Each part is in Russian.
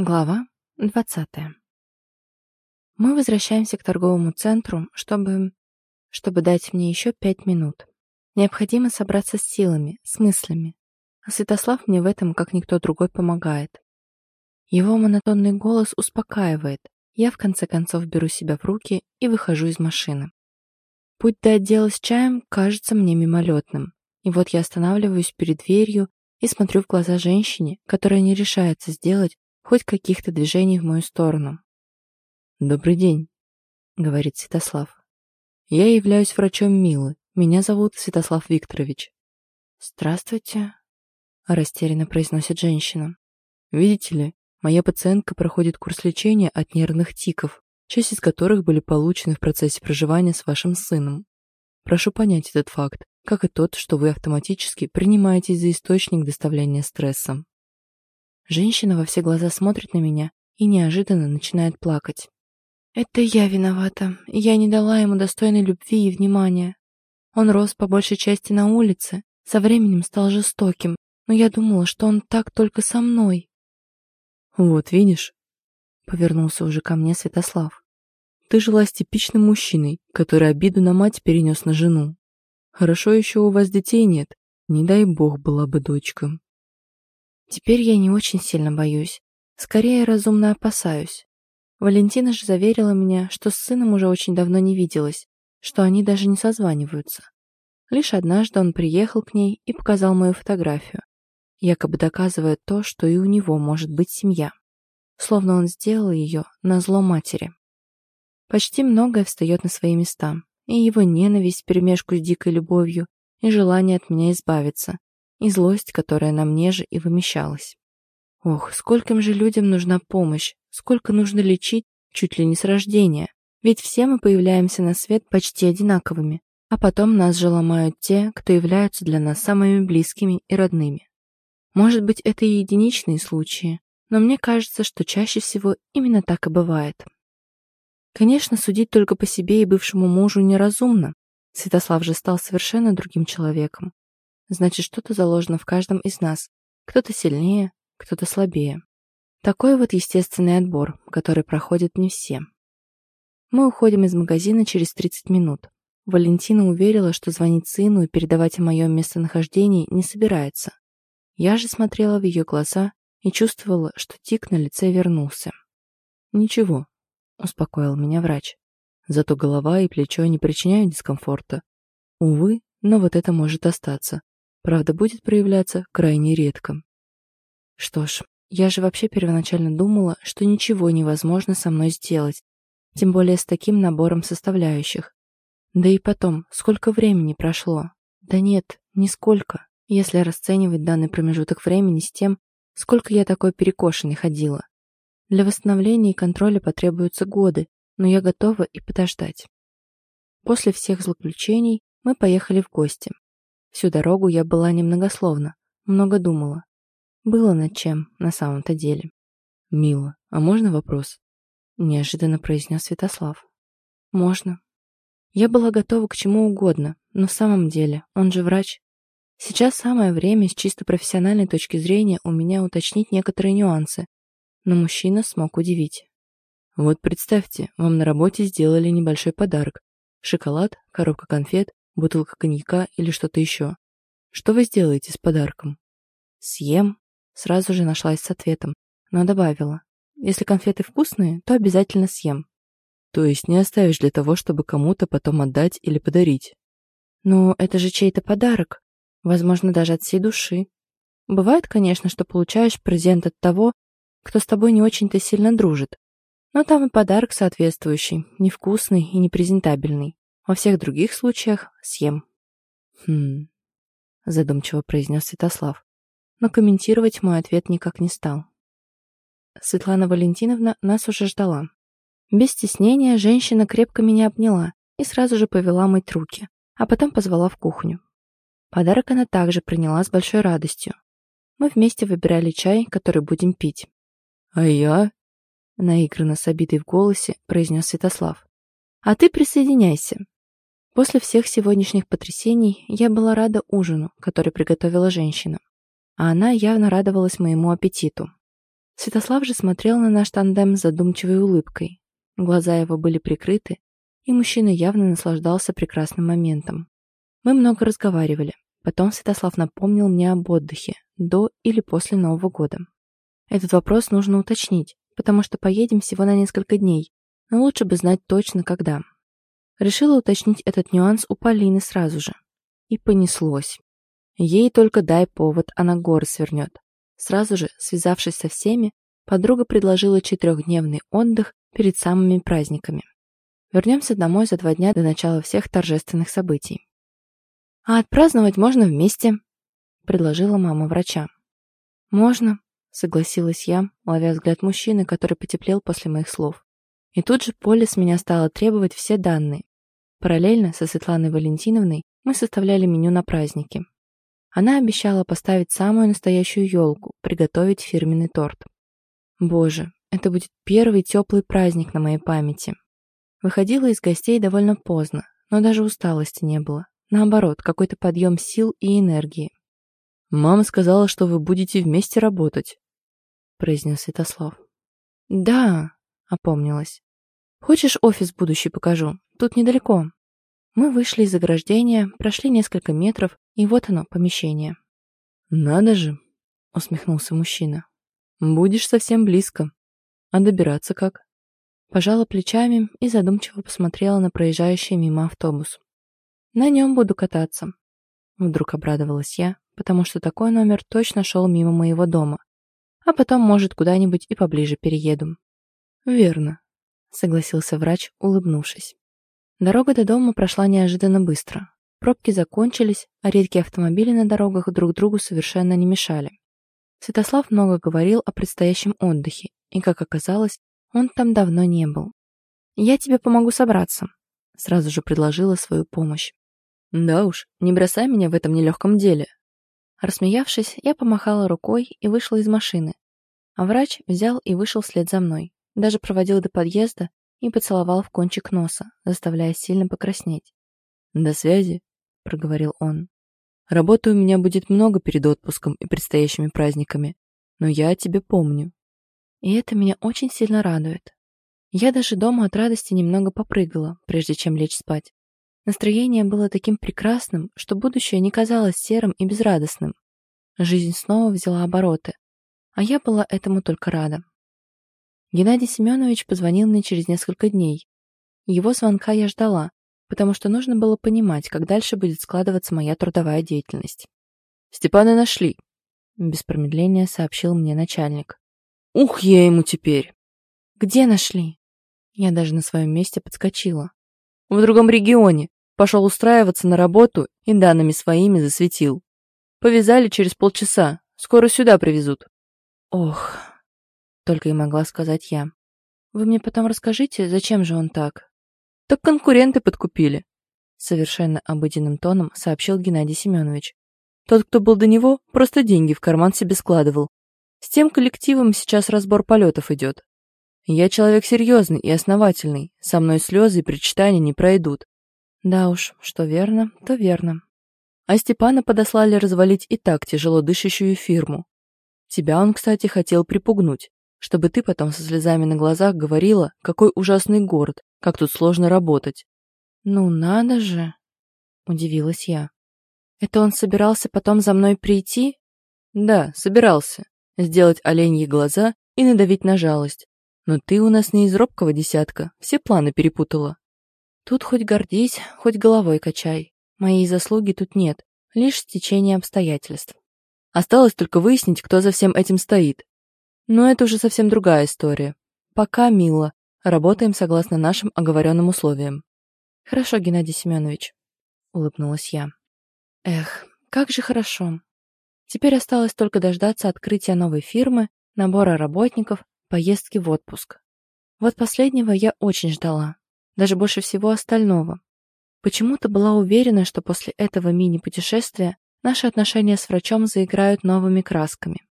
Глава 20. Мы возвращаемся к торговому центру, чтобы... чтобы дать мне еще пять минут. Необходимо собраться с силами, с мыслями. А Святослав мне в этом, как никто другой, помогает. Его монотонный голос успокаивает. Я, в конце концов, беру себя в руки и выхожу из машины. Путь до отдела с чаем кажется мне мимолетным. И вот я останавливаюсь перед дверью и смотрю в глаза женщине, которая не решается сделать хоть каких-то движений в мою сторону. «Добрый день», — говорит Святослав. «Я являюсь врачом Милы. Меня зовут Святослав Викторович». «Здравствуйте», — растерянно произносит женщина. «Видите ли, моя пациентка проходит курс лечения от нервных тиков, часть из которых были получены в процессе проживания с вашим сыном. Прошу понять этот факт, как и тот, что вы автоматически принимаетесь за источник доставления стресса. Женщина во все глаза смотрит на меня и неожиданно начинает плакать. «Это я виновата. Я не дала ему достойной любви и внимания. Он рос по большей части на улице, со временем стал жестоким, но я думала, что он так только со мной». «Вот видишь», — повернулся уже ко мне Святослав. «Ты жила с типичным мужчиной, который обиду на мать перенес на жену. Хорошо еще у вас детей нет, не дай бог была бы дочка». Теперь я не очень сильно боюсь. Скорее, разумно опасаюсь. Валентина же заверила меня, что с сыном уже очень давно не виделась, что они даже не созваниваются. Лишь однажды он приехал к ней и показал мою фотографию, якобы доказывая то, что и у него может быть семья. Словно он сделал ее на зло матери. Почти многое встает на свои места, и его ненависть вперемешку с дикой любовью, и желание от меня избавиться, и злость, которая на мне же и вымещалась. Ох, скольким же людям нужна помощь, сколько нужно лечить чуть ли не с рождения. Ведь все мы появляемся на свет почти одинаковыми, а потом нас же ломают те, кто являются для нас самыми близкими и родными. Может быть, это и единичные случаи, но мне кажется, что чаще всего именно так и бывает. Конечно, судить только по себе и бывшему мужу неразумно. Святослав же стал совершенно другим человеком. Значит, что-то заложено в каждом из нас. Кто-то сильнее, кто-то слабее. Такой вот естественный отбор, который проходят не все. Мы уходим из магазина через 30 минут. Валентина уверила, что звонить сыну и передавать о моем местонахождении не собирается. Я же смотрела в ее глаза и чувствовала, что тик на лице вернулся. «Ничего», — успокоил меня врач. «Зато голова и плечо не причиняют дискомфорта. Увы, но вот это может остаться. Правда, будет проявляться крайне редко. Что ж, я же вообще первоначально думала, что ничего невозможно со мной сделать, тем более с таким набором составляющих. Да и потом, сколько времени прошло? Да нет, нисколько, если расценивать данный промежуток времени с тем, сколько я такой перекошенной ходила. Для восстановления и контроля потребуются годы, но я готова и подождать. После всех злоключений мы поехали в гости. Всю дорогу я была немногословна, много думала. Было над чем, на самом-то деле. «Мила, а можно вопрос?» Неожиданно произнес Святослав. «Можно». Я была готова к чему угодно, но в самом деле, он же врач. Сейчас самое время с чисто профессиональной точки зрения у меня уточнить некоторые нюансы, но мужчина смог удивить. Вот представьте, вам на работе сделали небольшой подарок. Шоколад, коробка конфет, бутылка коньяка или что-то еще. Что вы сделаете с подарком? Съем. Сразу же нашлась с ответом, но добавила. Если конфеты вкусные, то обязательно съем. То есть не оставишь для того, чтобы кому-то потом отдать или подарить. Но это же чей-то подарок. Возможно, даже от всей души. Бывает, конечно, что получаешь презент от того, кто с тобой не очень-то сильно дружит. Но там и подарок соответствующий, невкусный и непрезентабельный. Во всех других случаях съем. Хм, задумчиво произнес Святослав, но комментировать мой ответ никак не стал. Светлана Валентиновна нас уже ждала. Без стеснения женщина крепко меня обняла и сразу же повела мыть руки, а потом позвала в кухню. Подарок она также приняла с большой радостью. Мы вместе выбирали чай, который будем пить. «А я?» — наигранно с обидой в голосе произнес Святослав. «А ты присоединяйся», После всех сегодняшних потрясений я была рада ужину, который приготовила женщина. А она явно радовалась моему аппетиту. Святослав же смотрел на наш тандем с задумчивой улыбкой. Глаза его были прикрыты, и мужчина явно наслаждался прекрасным моментом. Мы много разговаривали. Потом Святослав напомнил мне об отдыхе, до или после Нового года. Этот вопрос нужно уточнить, потому что поедем всего на несколько дней, но лучше бы знать точно, когда. Решила уточнить этот нюанс у Полины сразу же. И понеслось. Ей только дай повод, она горы свернет. Сразу же, связавшись со всеми, подруга предложила четырехдневный отдых перед самыми праздниками. Вернемся домой за два дня до начала всех торжественных событий. «А отпраздновать можно вместе», — предложила мама врача. «Можно», — согласилась я, ловя взгляд мужчины, который потеплел после моих слов. И тут же Поля с меня стала требовать все данные. Параллельно со Светланой Валентиновной мы составляли меню на праздники. Она обещала поставить самую настоящую елку, приготовить фирменный торт. Боже, это будет первый теплый праздник на моей памяти. Выходила из гостей довольно поздно, но даже усталости не было. Наоборот, какой-то подъем сил и энергии. «Мама сказала, что вы будете вместе работать», — произнес Святослав. «Да», — опомнилась. «Хочешь офис будущий покажу? Тут недалеко». Мы вышли из ограждения, прошли несколько метров, и вот оно, помещение. «Надо же!» — усмехнулся мужчина. «Будешь совсем близко. А добираться как?» Пожала плечами и задумчиво посмотрела на проезжающий мимо автобус. «На нем буду кататься». Вдруг обрадовалась я, потому что такой номер точно шел мимо моего дома. А потом, может, куда-нибудь и поближе перееду. «Верно», — согласился врач, улыбнувшись. Дорога до дома прошла неожиданно быстро. Пробки закончились, а редкие автомобили на дорогах друг другу совершенно не мешали. Святослав много говорил о предстоящем отдыхе, и, как оказалось, он там давно не был. «Я тебе помогу собраться», — сразу же предложила свою помощь. «Да уж, не бросай меня в этом нелегком деле». Рассмеявшись, я помахала рукой и вышла из машины, а врач взял и вышел вслед за мной, даже проводил до подъезда и поцеловал в кончик носа, заставляя сильно покраснеть. «До связи», — проговорил он. «Работы у меня будет много перед отпуском и предстоящими праздниками, но я о тебе помню». И это меня очень сильно радует. Я даже дома от радости немного попрыгала, прежде чем лечь спать. Настроение было таким прекрасным, что будущее не казалось серым и безрадостным. Жизнь снова взяла обороты, а я была этому только рада. Геннадий Семенович позвонил мне через несколько дней. Его звонка я ждала, потому что нужно было понимать, как дальше будет складываться моя трудовая деятельность. «Степана нашли», — без промедления сообщил мне начальник. «Ух, я ему теперь!» «Где нашли?» Я даже на своем месте подскочила. «В другом регионе. Пошел устраиваться на работу и данными своими засветил. Повязали через полчаса. Скоро сюда привезут». «Ох...» Только и могла сказать я. «Вы мне потом расскажите, зачем же он так?» «Так конкуренты подкупили», совершенно обыденным тоном сообщил Геннадий Семенович. «Тот, кто был до него, просто деньги в карман себе складывал. С тем коллективом сейчас разбор полетов идет. Я человек серьезный и основательный, со мной слезы и причитания не пройдут». Да уж, что верно, то верно. А Степана подослали развалить и так тяжело дышащую фирму. Тебя он, кстати, хотел припугнуть чтобы ты потом со слезами на глазах говорила, какой ужасный город, как тут сложно работать. Ну надо же, удивилась я. Это он собирался потом за мной прийти? Да, собирался. Сделать оленьи глаза и надавить на жалость. Но ты у нас не из робкого десятка, все планы перепутала. Тут хоть гордись, хоть головой качай. Моей заслуги тут нет, лишь стечение обстоятельств. Осталось только выяснить, кто за всем этим стоит, но это уже совсем другая история. Пока мило. Работаем согласно нашим оговоренным условиям. Хорошо, Геннадий Семенович, улыбнулась я. Эх, как же хорошо. Теперь осталось только дождаться открытия новой фирмы, набора работников, поездки в отпуск. Вот последнего я очень ждала, даже больше всего остального. Почему-то была уверена, что после этого мини-путешествия наши отношения с врачом заиграют новыми красками.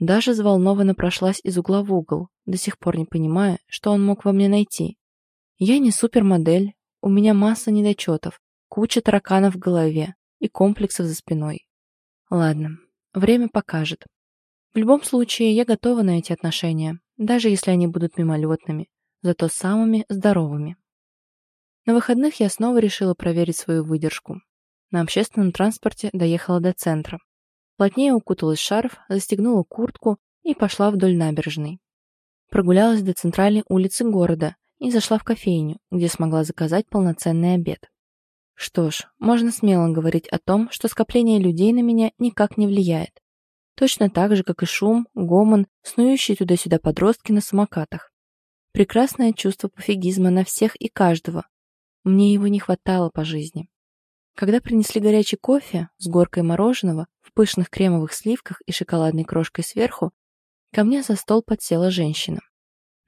Даже взволнованно прошлась из угла в угол, до сих пор не понимая, что он мог во мне найти. Я не супермодель, у меня масса недочетов, куча тараканов в голове и комплексов за спиной. Ладно, время покажет. В любом случае, я готова на эти отношения, даже если они будут мимолетными, зато самыми здоровыми. На выходных я снова решила проверить свою выдержку. На общественном транспорте доехала до центра. Плотнее укуталась в шарф, застегнула куртку и пошла вдоль набережной. Прогулялась до центральной улицы города и зашла в кофейню, где смогла заказать полноценный обед. Что ж, можно смело говорить о том, что скопление людей на меня никак не влияет. Точно так же, как и шум, гомон, снующие туда-сюда подростки на самокатах. Прекрасное чувство пофигизма на всех и каждого. Мне его не хватало по жизни. Когда принесли горячий кофе с горкой мороженого в пышных кремовых сливках и шоколадной крошкой сверху, ко мне за стол подсела женщина.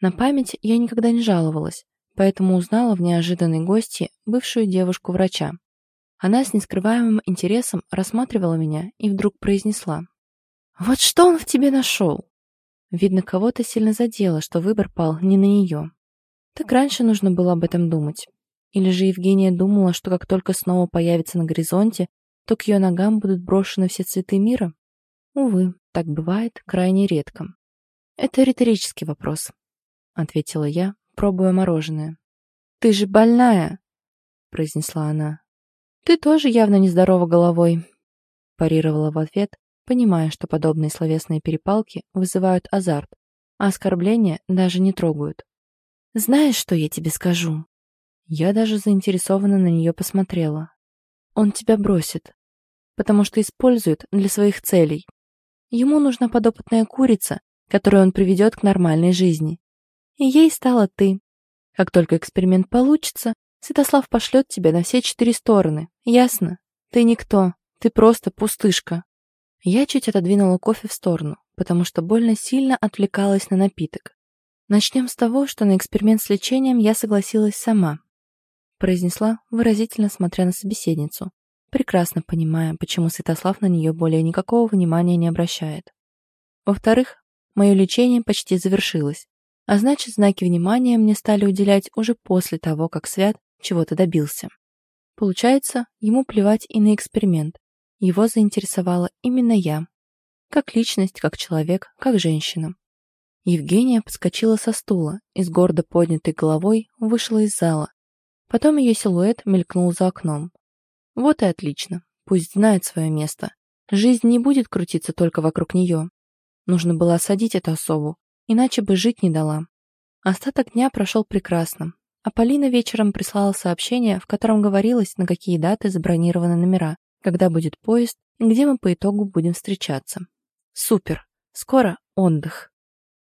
На память я никогда не жаловалась, поэтому узнала в неожиданной гости бывшую девушку-врача. Она с нескрываемым интересом рассматривала меня и вдруг произнесла. «Вот что он в тебе нашел?» Видно, кого-то сильно задело, что выбор пал не на нее. Так раньше нужно было об этом думать. Или же Евгения думала, что как только снова появится на горизонте, то к ее ногам будут брошены все цветы мира? Увы, так бывает крайне редко. «Это риторический вопрос», — ответила я, пробуя мороженое. «Ты же больная!» — произнесла она. «Ты тоже явно нездорова головой», — парировала в ответ, понимая, что подобные словесные перепалки вызывают азарт, а оскорбления даже не трогают. «Знаешь, что я тебе скажу?» Я даже заинтересованно на нее посмотрела. «Он тебя бросит, потому что использует для своих целей. Ему нужна подопытная курица, которую он приведет к нормальной жизни. И ей стала ты. Как только эксперимент получится, Святослав пошлет тебя на все четыре стороны. Ясно? Ты никто. Ты просто пустышка. Я чуть отодвинула кофе в сторону, потому что больно сильно отвлекалась на напиток. Начнем с того, что на эксперимент с лечением я согласилась сама. Произнесла, выразительно смотря на собеседницу, прекрасно понимая, почему Святослав на нее более никакого внимания не обращает. Во-вторых, мое лечение почти завершилось, а значит, знаки внимания мне стали уделять уже после того, как Свят чего-то добился. Получается, ему плевать и на эксперимент. Его заинтересовала именно я. Как личность, как человек, как женщина. Евгения подскочила со стула и с гордо поднятой головой вышла из зала. Потом ее силуэт мелькнул за окном. Вот и отлично. Пусть знает свое место. Жизнь не будет крутиться только вокруг нее. Нужно было осадить эту особу, иначе бы жить не дала. Остаток дня прошел прекрасно, а Полина вечером прислала сообщение, в котором говорилось, на какие даты забронированы номера, когда будет поезд и где мы по итогу будем встречаться. Супер! Скоро отдых.